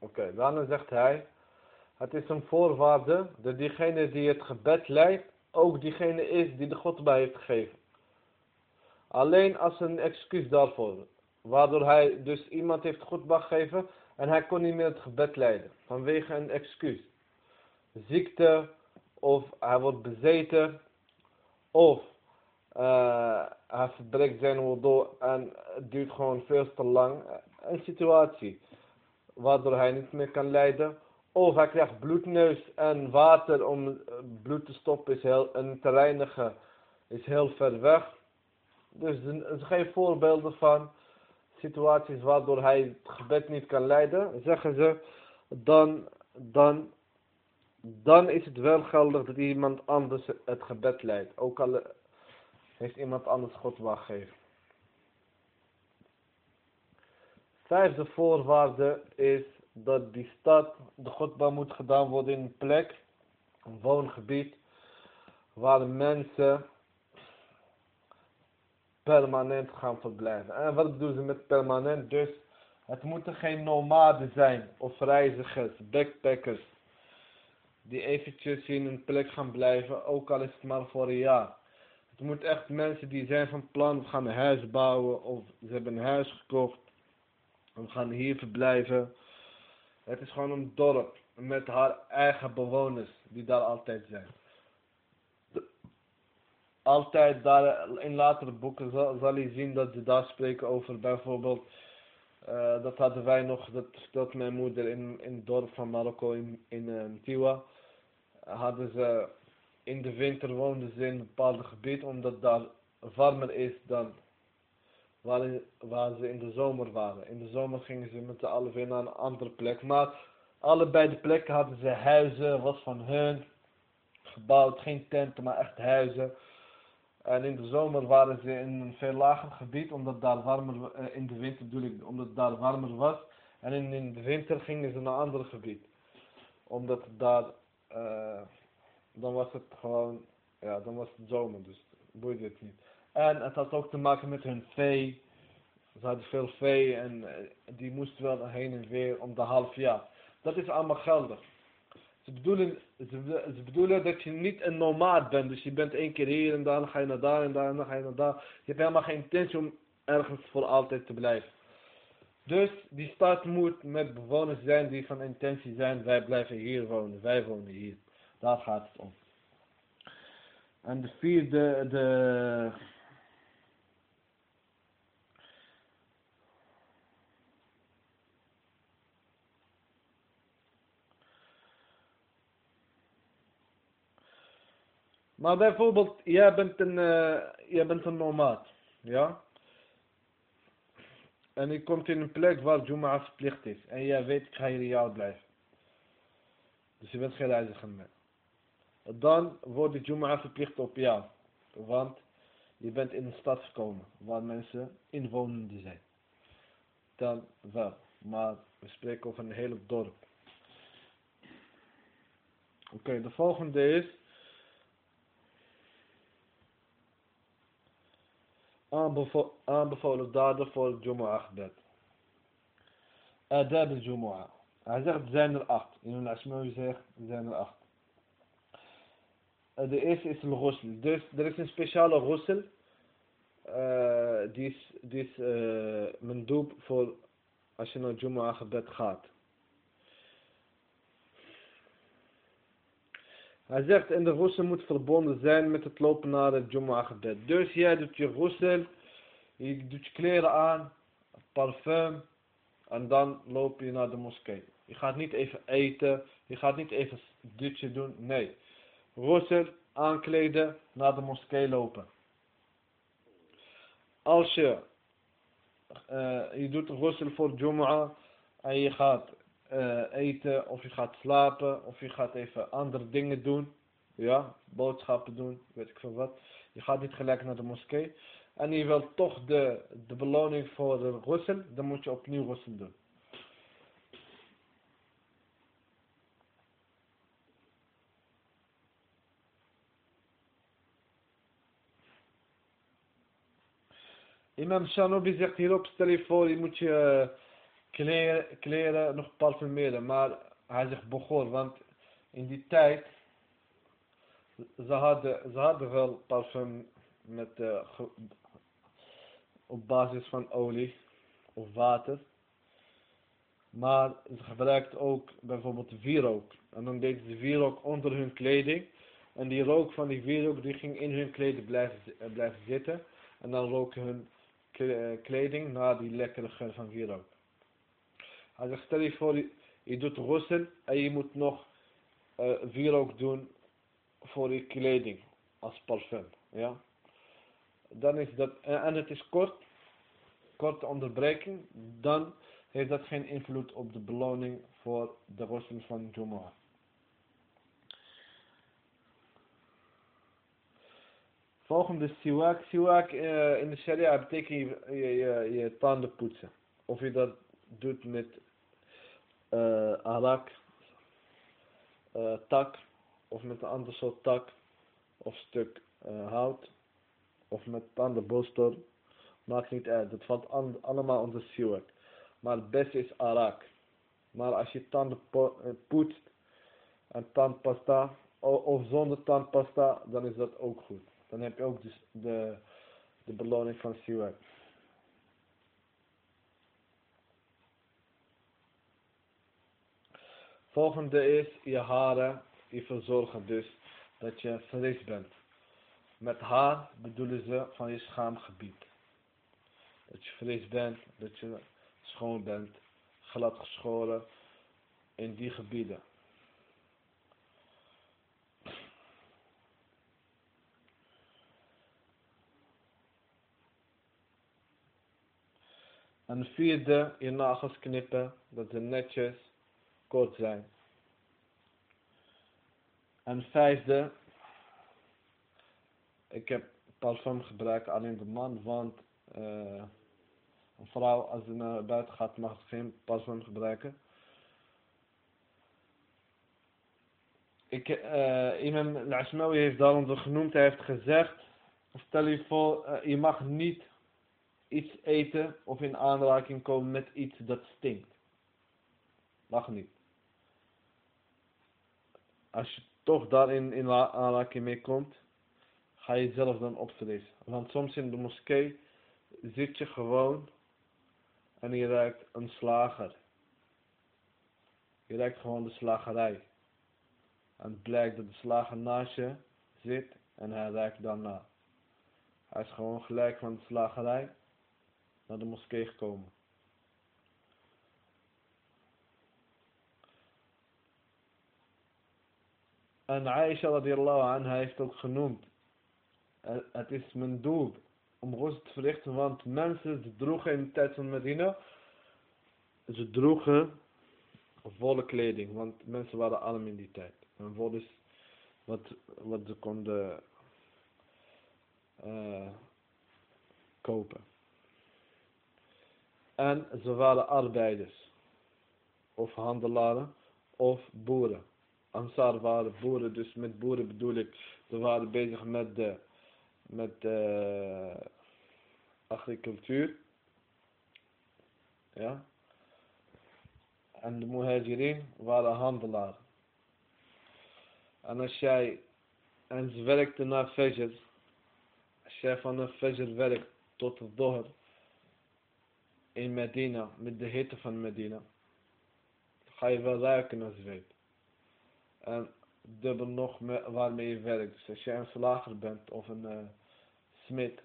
Oké, okay, daarna zegt hij, het is een voorwaarde dat diegene die het gebed leidt, ook diegene is die de God bij heeft gegeven. Alleen als een excuus daarvoor. Waardoor hij dus iemand heeft God gegeven en hij kon niet meer het gebed leiden. Vanwege een excuus. Ziekte of hij wordt bezeten, of uh, hij verbreekt zijn wudu en het duurt gewoon veel te lang. Een situatie waardoor hij niet meer kan leiden. Of hij krijgt bloedneus en water om bloed te stoppen is heel, en te reinigen is heel ver weg. Dus er zijn geen voorbeelden van situaties waardoor hij het gebed niet kan leiden. Zeggen ze, dan, dan, dan is het wel geldig dat iemand anders het gebed leidt. Ook al heeft iemand anders God gegeven. Vijfde voorwaarde is dat die stad, de godbouw moet gedaan worden in een plek, een woongebied, waar mensen permanent gaan verblijven. En wat bedoelen ze met permanent? Dus het moeten geen nomaden zijn of reizigers, backpackers, die eventjes in een plek gaan blijven, ook al is het maar voor een jaar. Het moet echt mensen die zijn van plan, gaan een huis bouwen of ze hebben een huis gekocht, we gaan hier verblijven. Het is gewoon een dorp met haar eigen bewoners die daar altijd zijn. Altijd daar in latere boeken zal, zal je zien dat ze daar spreken over bijvoorbeeld uh, dat hadden wij nog, dat stelt mijn moeder in, in het dorp van Marokko in, in uh, Tiwa. Hadden ze in de winter woonden ze in een bepaald gebied omdat daar warmer is dan waar, waar ze in de zomer waren. In de zomer gingen ze met z'n allen weer naar een andere plek. Maar allebei de plekken hadden ze huizen, was van hun gebouwd, geen tenten, maar echt huizen. En in de zomer waren ze in een veel lager gebied, omdat daar warmer, eh, in de winter bedoel ik, omdat daar warmer was. En in, in de winter gingen ze naar een ander gebied. Omdat daar, uh, dan was het gewoon, ja, dan was het zomer, dus boeide het niet. En het had ook te maken met hun vee. Ze hadden veel vee en eh, die moesten wel heen en weer om de half jaar. Dat is allemaal geldig. Ze bedoelen, ze, bedoelen dat je niet een nomaat bent. Dus je bent één keer hier en dan ga je naar daar en daar en dan ga je naar daar. Je hebt helemaal geen intentie om ergens voor altijd te blijven. Dus die stad moet met bewoners zijn die van intentie zijn. Wij blijven hier wonen. Wij wonen hier. Daar gaat het om. En de vierde, de Maar bijvoorbeeld, jij bent een, uh, jij bent een nomaat. Ja? En je komt in een plek waar Jum'a verplicht is. En jij weet, ik ga hier in jou blijven. Dus je bent geen reiziger meer. Dan wordt de Jum'a verplicht op jou. Want je bent in een stad gekomen waar mensen inwonenden zijn. Dan wel. Maar we spreken over een hele dorp. Oké, de volgende is آن بفول الضاد فول الجمعة. خدات آداب الجمعة عزيز زين الأخت إنو العشمة يزيخ زين الأخت هذا إيس إس الغسل درس درس سبيشال غسل ديس ديس مندوب فول عشان الجمعة خدات خات. Hij zegt, en de ghusl moet verbonden zijn met het lopen naar het Jumu'ah gebed. Dus jij doet je ghusl, je doet je kleren aan, parfum, en dan loop je naar de moskee. Je gaat niet even eten, je gaat niet even dutje doen, nee. Ghusl, aankleden, naar de moskee lopen. Als je, uh, je doet ghusl voor Jumu'ah, en je gaat uh, eten, of je gaat slapen, of je gaat even andere dingen doen. Ja, boodschappen doen, weet ik veel wat. Je gaat niet gelijk naar de moskee. En je wilt toch de, de beloning voor de dan moet je opnieuw ghusl doen. Imam Shanobi zegt hierop, stel je voor, je moet je kleren, nog parfumeren. Maar hij zegt begon, want in die tijd, ze hadden, ze hadden wel parfum met, uh, op basis van olie of water. Maar ze gebruikten ook bijvoorbeeld wierook. En dan deden ze wierook onder hun kleding. En die rook van die wierook die ging in hun kleding blijven, eh, blijven zitten. En dan roken hun eh, kleding naar die lekkere geur van wierook. Hij zegt, stel je voor, je doet rusten en je moet nog uh, wierook doen voor je kleding als parfum. Ja? Dan is dat, en het is kort, korte onderbreking, dan heeft dat geen invloed op de beloning voor de rusten van Jumu'ah. Volgende siwak. Siwak in de sharia betekent je, je, je, tanden poetsen. Of je dat doet met uh, arak, uh, tak, of met een ander soort tak, of stuk hout, of met tandenborstel. Maakt niet uit, dat valt allemaal onder siwak. Maar het beste is arak. Maar als je tanden poetst en tandpasta, of zonder tandpasta, dan is dat ook goed. Dan heb je ook dus de, de beloning van siwak. Volgende is je haren, je verzorgen dus dat je fris bent. Met haar bedoelen ze van je schaamgebied. Dat je fris bent, dat je schoon bent, glad geschoren in die gebieden. En vierde, je nagels knippen, dat ze netjes kort zijn. En vijfde, ik heb parfum gebruikt alleen de man, want uh, een vrouw als ze naar buiten gaat mag geen parfum gebruiken. Ik, uh, Imam heeft daaronder genoemd, hij heeft gezegd, stel je voor, uh, je mag niet iets eten of in aanraking komen met iets dat stinkt. Mag niet. Als je toch daarin in aanraking mee komt, ga je zelf dan opvrezen. Want soms in de moskee zit je gewoon en je ruikt een slager. Je ruikt gewoon de slagerij. En het blijkt dat de slager naast je zit en hij ruikt daarna. Hij is gewoon gelijk van de slagerij naar de moskee gekomen. En Aisha radiallahu anha heeft ook genoemd. Het is mijn doel om rust te verrichten, want mensen droegen in de tijd van Medina, ze droegen volle kleding, want mensen waren arm in die tijd. En vol is wat, wat ze konden uh, kopen. En ze waren arbeiders. Of handelaren. Of boeren. Ansar waren boeren. Dus met boeren bedoel ik. Ze waren bezig met de, met de agricultuur. Ja. En de muhajirin waren handelaren. En als jij, en ze werkten naar Fajr. Als jij van een Fajr werkt tot de Dohr in Medina, met de hitte van Medina, ga je wel ruiken als weet. En dubbel nog waarmee je werkt. Dus als jij een slager bent of een uh, smid,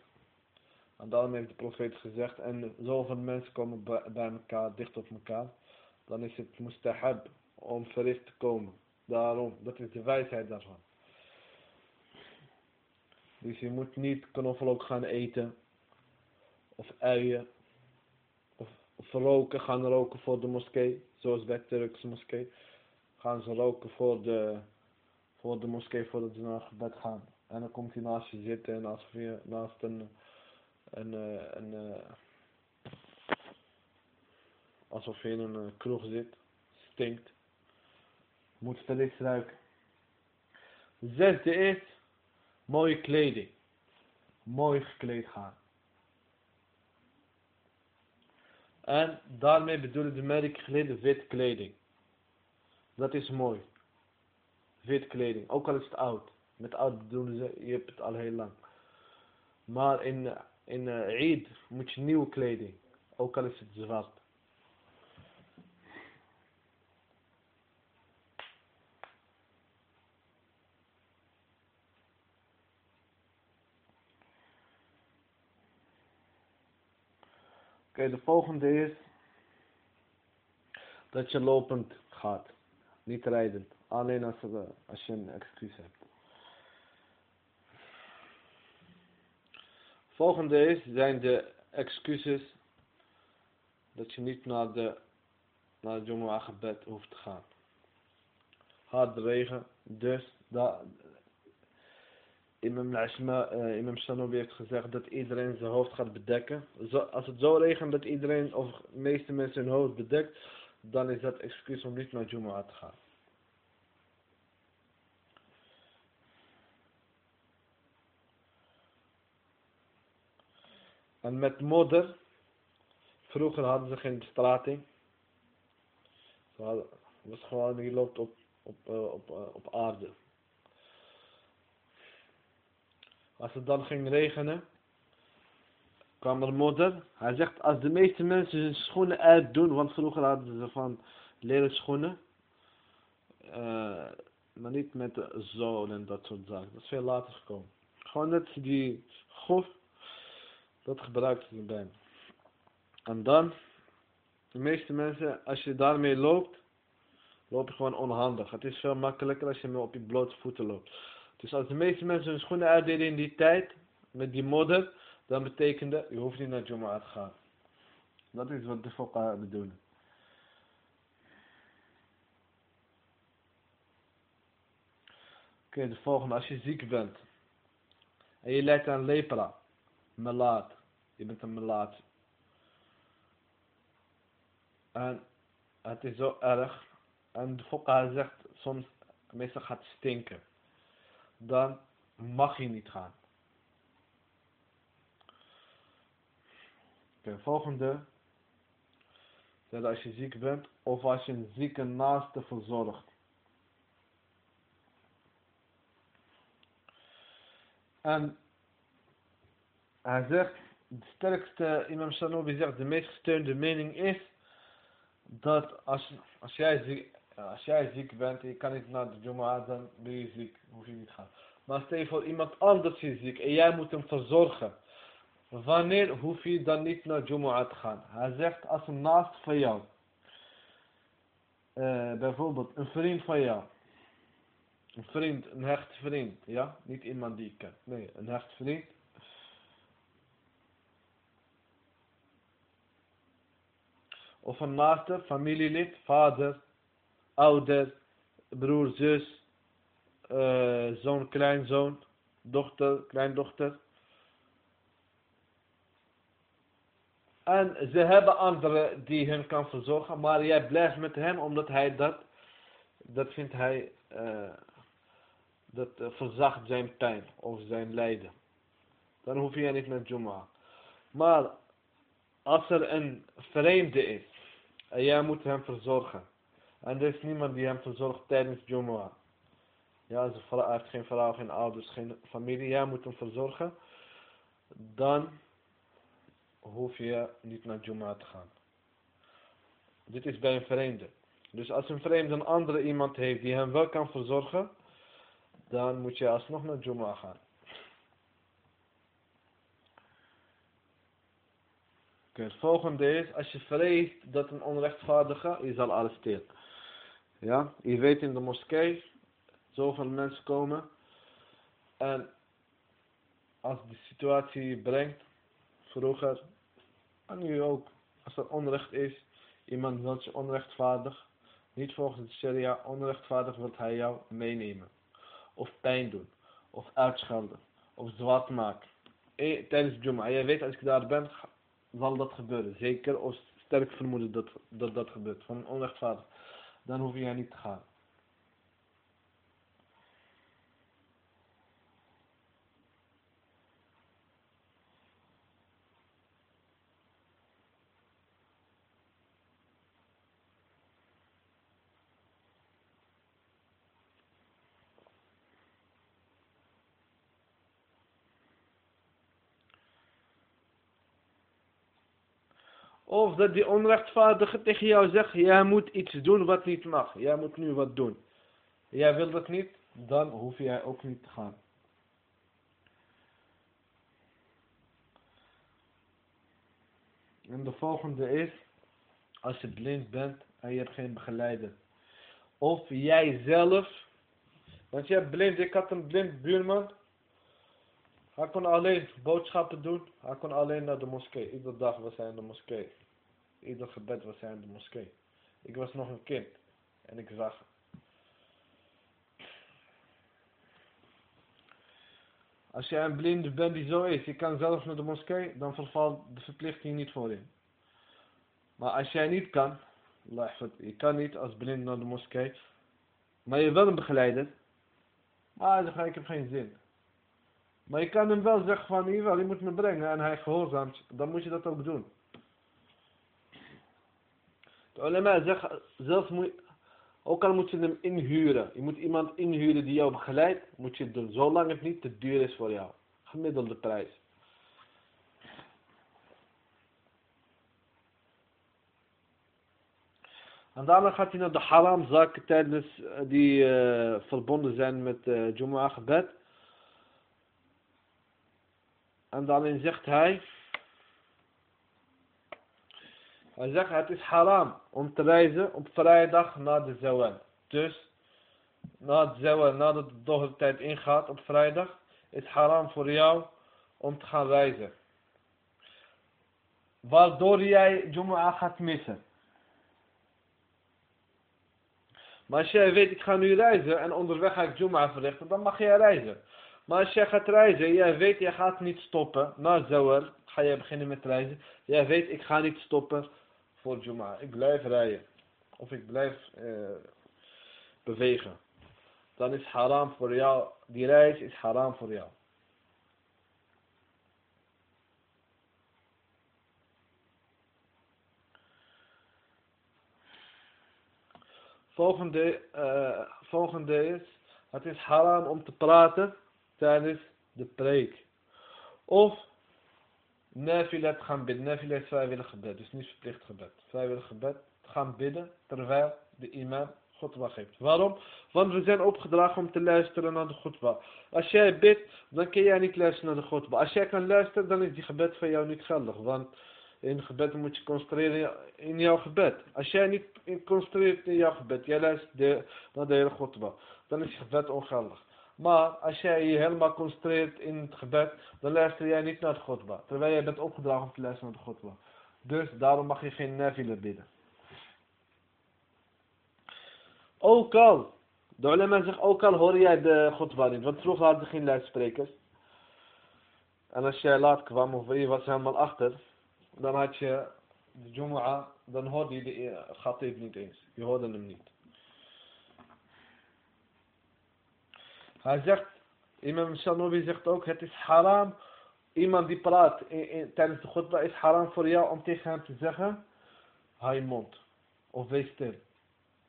en daarom heeft de profeet gezegd, en zoveel mensen komen bij elkaar, dicht op elkaar, dan is het mustahab om verricht te komen. Daarom, dat is de wijsheid daarvan. Dus je moet niet knoflook gaan eten, of uien, of roken, gaan roken voor de moskee, zoals bij de Turkse moskee. Gaan ze roken voor de, voor de moskee voordat ze naar bed gaan. En dan komt hij naast je zitten en je naast een, eh, eh, alsof je in een eh, kroeg zit, stinkt. Moet steeds ruiken. Zesde is mooie kleding. Mooi gekleed gaan. En daarmee bedoelen de merk geleden wit kleding. Dat is mooi. Wit kleding, ook al is het oud. Met oud bedoelen ze, je hebt het al heel lang. Maar in, in eh, Eid moet je nieuwe kleding, ook al is het zwart. Oké, de volgende is dat je lopend gaat. Niet rijdend. Alleen als, eh, als je een excuus hebt. Volgende is, zijn de excuses dat je niet naar de naar het Jumu'ah gebed hoeft te gaan. Hard regen, dus dat, Imam, Ashma, uh, Imam Shanobi heeft gezegd dat iedereen zijn hoofd gaat bedekken. Zo, als het zo regent dat iedereen of de meeste mensen hun hoofd bedekt, dan is dat excuus om niet naar Jumu'ah te gaan. En met modder, vroeger hadden ze geen bestrating. Het was gewoon, je loopt op, op, uh, op, uh, op aarde. Als het dan ging regenen, kwam er modder. Hij zegt, als de meeste mensen hun schoenen uitdoen, want vroeger hadden ze van leren schoenen. Uh, maar niet met zool en dat soort zaken. Dat is veel later gekomen. Gewoon net die gof, dat gebruikten ze bijna. En dan, de meeste mensen, als je daarmee loopt, loop je gewoon onhandig. Het is veel makkelijker als je op je blote voeten loopt. Dus als de meeste mensen hun schoenen uitdeden in die tijd, met die modder, dan betekende, je hoeft niet naar Jumu'ah te gaan. Dat is wat de fuqaha bedoelen. Oké, okay, de volgende. Als je ziek bent. En je lijkt aan lepra. Melaat. Je bent een melaat. En het is zo erg. En de fuqaha zegt soms, meestal gaat het stinken dan mag je niet gaan. De volgende. Dat als je ziek bent of als je een zieke naaste verzorgt. En hij zegt, de sterkste Imam Shanobi zegt, de meest gesteunde mening is dat als, als jij ziek, als jij ziek bent en je kan niet naar de Jumu'ah, dan ben je ziek. Hoef je niet gaan. Maar stel je voor iemand anders is ziek en jij moet hem verzorgen. Wanneer hoef je dan niet naar Jumu'ah te gaan? Hij zegt als een naast van jou. Uh, bijvoorbeeld een vriend van jou. Een vriend, een hecht vriend. Ja? Niet iemand die ik ken. Nee, een hecht vriend. Of een naaste, familielid, vader, ouder, broer, zus, uh, zoon, kleinzoon, dochter, kleindochter. En ze hebben anderen die hen kan verzorgen, maar jij blijft met hem omdat hij dat, dat vindt hij, uh, dat uh, verzacht zijn pijn of zijn lijden. Dan hoef je niet met Juma. Maar als er een vreemde is en jij moet hem verzorgen en er is niemand die hem verzorgt tijdens Jumu'ah. Ja, hij heeft geen vrouw, geen ouders, geen familie. Jij moet hem verzorgen. Dan hoef je niet naar Jumu'ah te gaan. Dit is bij een vreemde. Dus als een vreemde een andere iemand heeft die hem wel kan verzorgen, dan moet je alsnog naar Jumu'ah gaan. Het volgende is, als je vreest dat een onrechtvaardige je zal arresteren. Ja, je weet in de moskee, zoveel mensen komen. En als de situatie brengt, vroeger, en nu ook, als er onrecht is, iemand wil je onrechtvaardig, niet volgens de sharia, onrechtvaardig wil hij jou meenemen. Of pijn doen, of uitschelden, of zwart maken. E, tijdens Juma, jij weet als ik daar ben, zal dat gebeuren. Zeker of sterk vermoeden dat dat, dat gebeurt, van onrechtvaardig dan hoef je niet te gaan. Of dat die onrechtvaardige tegen jou zegt, jij moet iets doen wat niet mag. Jij moet nu wat doen. Jij wil dat niet, dan hoef jij ook niet te gaan. En de volgende is, als je blind bent en je hebt geen begeleider. Of jij zelf, want hebt blind, ik had een blind buurman. Hij kon alleen boodschappen doen, hij kon alleen naar de moskee. Iedere dag was hij in de moskee. Ieder gebed was hij in de moskee. Ik was nog een kind en ik zag Als jij een blinde bent die zo is, je kan zelf naar de moskee, dan vervalt de verplichting niet voor je. Maar als jij niet kan, je kan niet als blind naar de moskee, maar je wil een begeleider, ah, dan ga ik heb geen zin. Maar je kan hem wel zeggen van, hier wel, je moet me brengen en hij gehoorzaamt, dan moet je dat ook doen. De ulema zeggen, zelfs moet ook al moet je hem inhuren. Je moet iemand inhuren die jou begeleidt. Moet je het doen. Zolang het niet te duur is voor jou. Gemiddelde prijs. En daarna gaat hij naar de haram zaken tijdens eh, die uh, verbonden zijn met uh, Jumu'ah gebed. En daarin zegt hij hij zegt het is haram om te reizen op vrijdag na de zawal. Dus na de zawal, nadat de tijd ingaat op vrijdag, is haram voor jou om te gaan reizen. Waardoor jij Jumu'ah gaat missen. Maar als jij weet, ik ga nu reizen en onderweg ga ik Jumu'ah verrichten, dan mag jij reizen. Maar als jij gaat reizen, jij weet, jij gaat niet stoppen. Na Zawal ga jij beginnen met reizen. Jij weet, ik ga niet stoppen voor Juma. Ik blijf rijden. Of ik blijf uh, bewegen. Dan is haram voor jou. Die reis is haram voor jou. Volgende, uh, volgende is, het is haram om te praten tijdens de preek. Of Nafilat gaan bidden. Nafila is vrijwillig gebed, dus niet verplicht gebed. Vrijwillig gebed, gaan bidden terwijl de imam khutbah geeft. Waarom? Want we zijn opgedragen om te luisteren naar de khutbah. Als jij bidt, dan kun jij niet luisteren naar de khutbah. Als jij kan luisteren, dan is die gebed van jou niet geldig. Want in gebed moet je concentreren in jouw gebed. Als jij niet concentreert in jouw gebed, jij luistert naar de hele khutbah, dan is je gebed ongeldig. Maar als jij je helemaal concentreert in het gebed, dan luister jij niet naar de Godba. Terwijl jij bent opgedragen om te luisteren naar de Godba. Dus daarom mag je geen nafile bidden. Ook al, de ulema zegt ook al hoor jij de Godba niet. Want vroeger hadden ze geen luidsprekers. En als jij laat kwam of je was helemaal achter, dan had je de Jumu'ah, dan hoorde je de Ghatib niet eens. Je hoorde hem niet. Hij zegt, imam Shanobi zegt ook, het is haram, iemand die praat tijdens de khutbah is haram voor jou om tegen hem te zeggen, hou je mond. Of wees stil.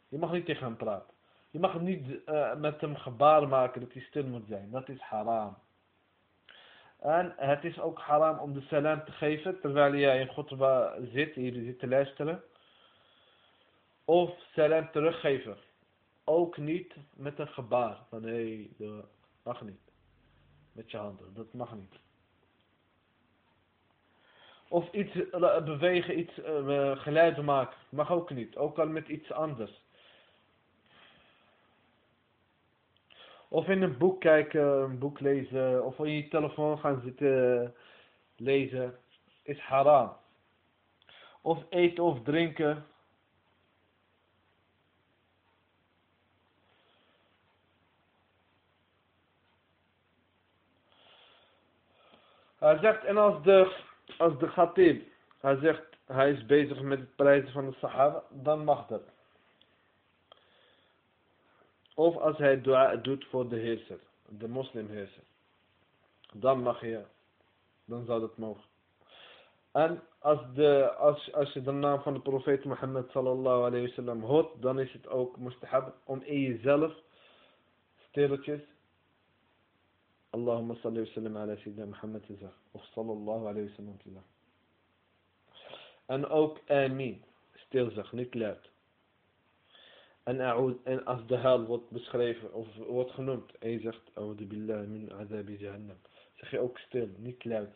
Je mag niet tegen hem praten. Je mag niet uh, met hem gebaar maken dat hij stil moet zijn. Dat is haram. En het is ook haram om de salam te geven terwijl jij in khutbah zit, hier zit te luisteren. Of salam teruggeven ook niet met een gebaar. Van hé, hey, dat mag niet. Met je handen, dat mag niet. Of iets eh, bewegen, iets uh, geluiden maken. Mag ook niet. Ook al met iets anders. Of in een boek kijken, een boek lezen. Of in je telefoon gaan zitten lezen. Is haram. Of eten of drinken Hij zegt, en als de, als de khatib, hij zegt, hij is bezig met het prijzen van de sahaba, dan mag dat. Of als hij dua doet voor de heerser, de moslimheerser. Dan mag je, dan zou dat mogen. En als, de, als, als je de naam van de profeet Mohammed sallallahu alayhi wasallam hoort, dan is het ook mustahab om in jezelf stilletjes Allahümme salli ve sellem ala seyyidina Muhammed wa Of sallallahu aleyhi ve sellem. En ook amin. Stil zeg, niet luid. En, en als de hel wordt beschreven of wordt genoemd. En je zegt, Audu billah min azabi jahannam. Zeg je ook stil, niet luid.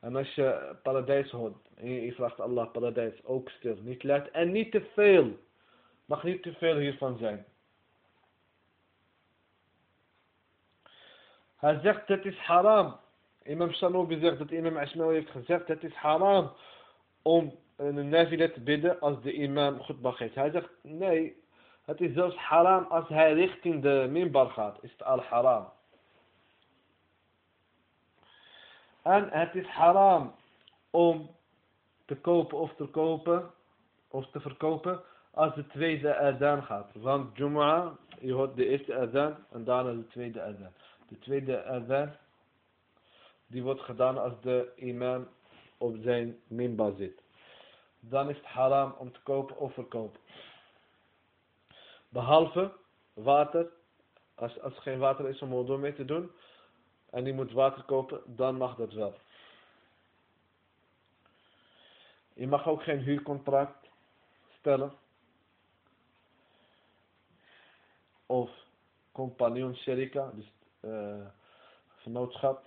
En als je paradijs hoort. En je vraagt Allah paradijs. Ook stil, niet luid. En niet te veel. Mag niet te veel hiervan zijn. Hij zegt het is haram. Imam Shanobi zegt dat imam Ashmawi heeft gezegd het is haram om een nafile te bidden als de imam khutbah geeft. Hij zegt nee, het is zelfs haram als hij richting de minbar gaat. Is het al haram. En het is haram om te kopen of te kopen of te verkopen als de tweede adhan gaat. Want Jumu'ah, je hoort de eerste adhan en daarna de tweede adhan. De tweede adhan, die wordt gedaan als de imam op zijn minbar zit. Dan is het haram om te kopen of verkopen. Behalve water. Als, als er geen water is om er mee te doen. En die moet water kopen, dan mag dat wel. Je mag ook geen huurcontract stellen. Of compagnon sherika, dus vernootschap.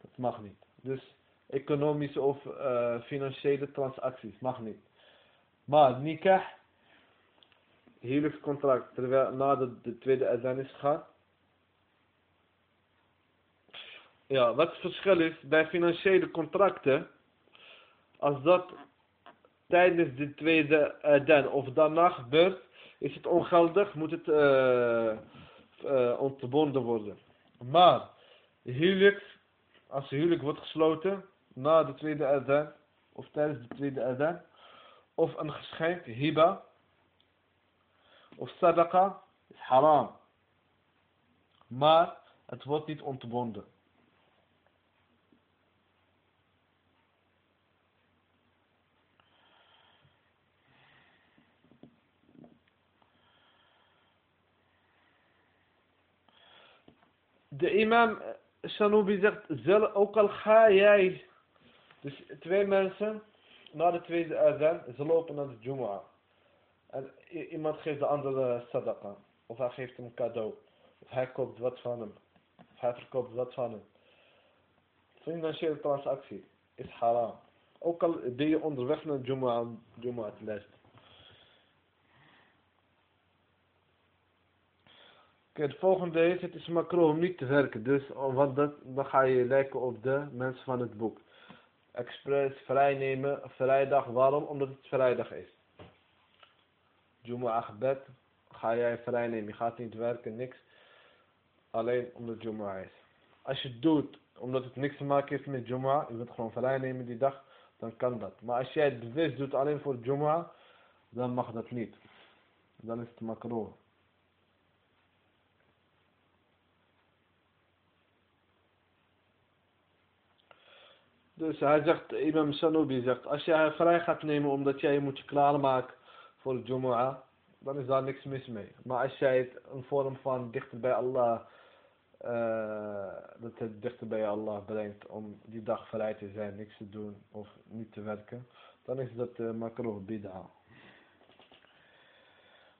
Dat mag niet. Dus economische of uh, financiële transacties mag niet. Maar nikah, huwelijkscontract, terwijl nadat de tweede azan is gegaan. Ja, wat het verschil is bij financiële contracten, als dat tijdens de tweede azan of daarna gebeurt, is het ongeldig, moet het uh, uh, ontbonden worden. Maar huwelijk, als huwelijk wordt gesloten na de tweede adhan of tijdens de tweede adhan, of een geschenk, hiba, of sadaqa, is haram. Maar het wordt niet ontbonden. De imam Shanubi zegt, ook al ga jij, dus twee mensen, na de tweede azan, ze lopen naar de Jumu'ah. En iemand geeft de andere sadaqa. Of hij geeft hem een cadeau. Of hij koopt wat van hem. Of hij verkoopt wat van hem. Financiële transactie is haram. Ook al ben je onderweg naar Jumu'ah, Jumu'ah te luisteren. Kijk, het volgende is, het is macro om niet te werken. Dus, oh, want dat, dan ga je lijken op de mensen van het boek. Express vrijnemen, vrijdag. Waarom? Omdat het vrijdag is. Jumu'ah gebed, ga jij vrijnemen. Je gaat niet werken, niks. Alleen omdat Jumu'ah is. Als je het doet, omdat het niks te maken heeft met Jumu'ah, je wilt gewoon vrijnemen die dag, dan kan dat. Maar als jij het bewust doet alleen voor Jumu'ah, dan mag dat niet. Dan is het macro. Dus hij zegt, Imam Sanubi zegt, als jij vrij gaat nemen omdat jij je moet klaarmaken voor de Jumu'ah, dan is daar niks mis mee. Maar als jij het een vorm van dichter bij Allah, uh, dat het dichter bij Allah brengt om die dag vrij te zijn, niks te doen of niet te werken, dan is dat uh, makro bid'a.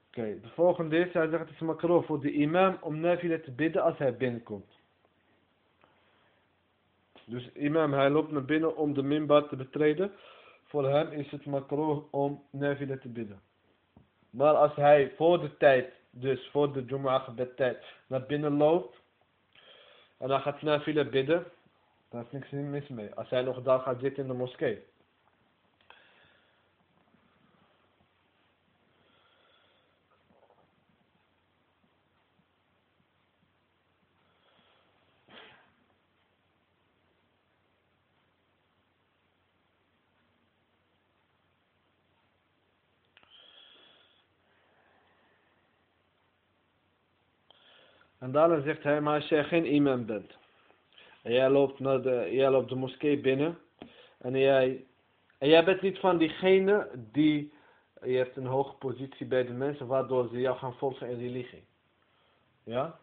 Oké, de volgende is, hij zegt het is makro voor de imam om nafila te bidden als hij binnenkomt. Dus imam, hij loopt naar binnen om de minbar te betreden. Voor hem is het makro om nafila te bidden. Maar als hij voor de tijd, dus voor de Jumu'ah gebed tijd, naar binnen loopt. En hij gaat nafila bidden. Dan is niks mis mee. Als hij nog daar gaat zitten in de moskee. En daarna zegt hij, maar als jij geen imam bent. En jij loopt, naar de, jij loopt de moskee binnen. En jij, en jij bent niet van diegene die, je hebt een hoge positie bij de mensen, waardoor ze jou gaan volgen in religie. Ja?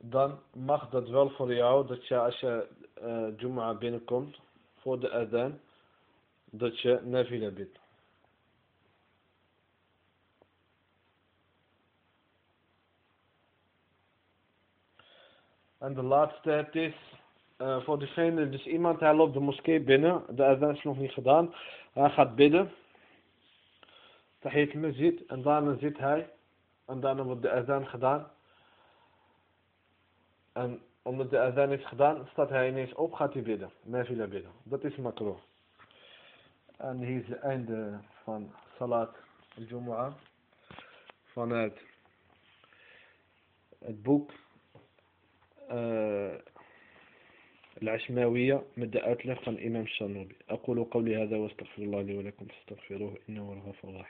Dan mag dat wel voor jou, dat je als je uh, Jumu'ah binnenkomt, voor de adhan, dat je nafila bidt. En de laatste, het is uh, voor degene, dus iemand hij loopt de moskee binnen, de adhan is nog niet gedaan, hij gaat bidden, tahit zit en daarna zit hij, en daarna wordt de adhan gedaan. En omdat de adhan is gedaan, staat hij ineens op, gaat hij bidden, nafila bidden. Dat is makro. En hier is het einde van Salat al-Jumu'ah vanuit het boek العشماوية مد أتلف عن إمام الشنوبي أقول قولي هذا واستغفر الله لي ولكم فاستغفروه إنه الغفور الرحيم.